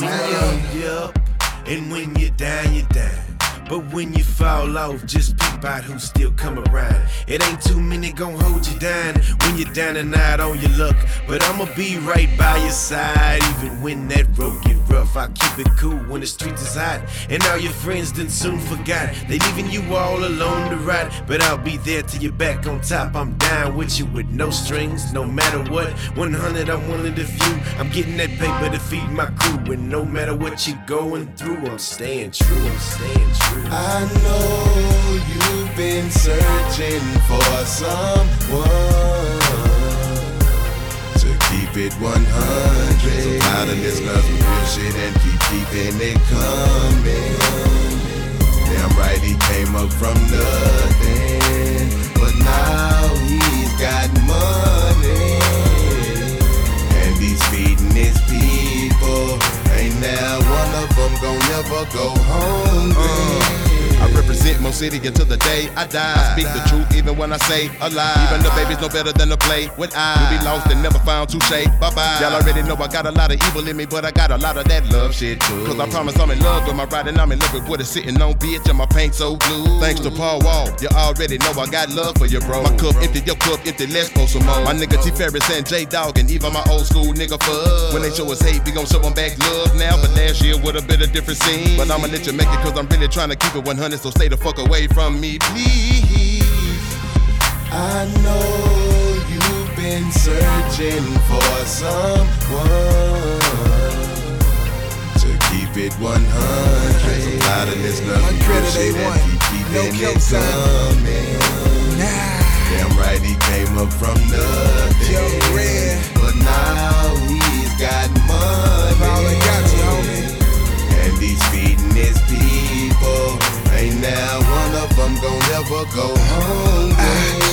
When you're up and when you're down, you're down. But when you fall off, just peep out who still come around. It ain't too many gon' hold you down when you're down and out on your luck. But I'ma be right by your side, even when that road get rough. I keep it cool when the streets is hot, and all your friends done soon forgot. They leaving you all alone to ride, but I'll be there till you're back on top. I'm down with you with no strings, no matter what. 100, I'm one of the few. I'm getting that paper to feed my crew, and no matter what you're going through, I'm staying true. I'm staying true. I know you've been searching for someone to keep it 100. So tired of this love shit and keep keeping it coming. Damn right, he came up from nothing, gon' never go hungry. I represent Mo City until the day I die. I speak the truth even when I say a lie. Even the babies know better than to play with I. You be lost and never found touche. Bye bye. Y'all already know I got a lot of evil in me, but I got a lot of that love shit too. Cause I promise I'm in love with my ride and I'm in love with what is sitting on, bitch, and my paint so blue. Thanks to Paul Wall, you already know I got love for you, bro. My cup empty, your cup empty, let's pour some more. My nigga T Ferris and J Dog and even my old school nigga Fuzz. When they show us hate, we gon' show them back love now. But last year would have been a different scene. But I'ma let you make it cause I'm really trying to keep it 100, so stay the fuck away from me, please. I know you've been searching for someone to keep it 100. So tired of this My credit shit A1. and keep keeping No it coming. Damn right, he came up from nothing. But now Homie,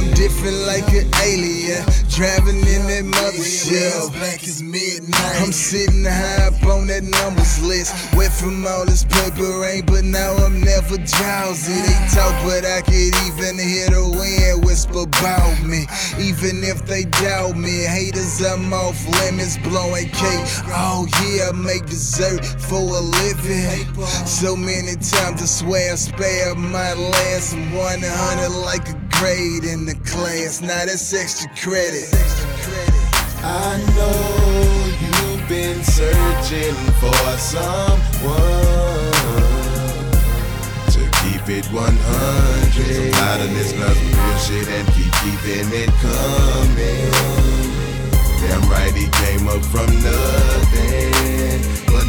I'm different like an alien. Driving in that mothership. Black as midnight. I'm sitting high up on that numbers list. Wet from all this purple rain, but now I'm never drowsy. They talk, but I could even hear the wind whisper about me. Even if they doubt me, haters, I'm off limits, blowing cake. Oh yeah, I make dessert for a living. So many times I swear I spare my last. 100 like a grade in the class. Now that's extra credit. I know you've been searching for someone to keep it 100. So tired of this love real shit and keep keeping it coming. Damn right, he came up from nothing, but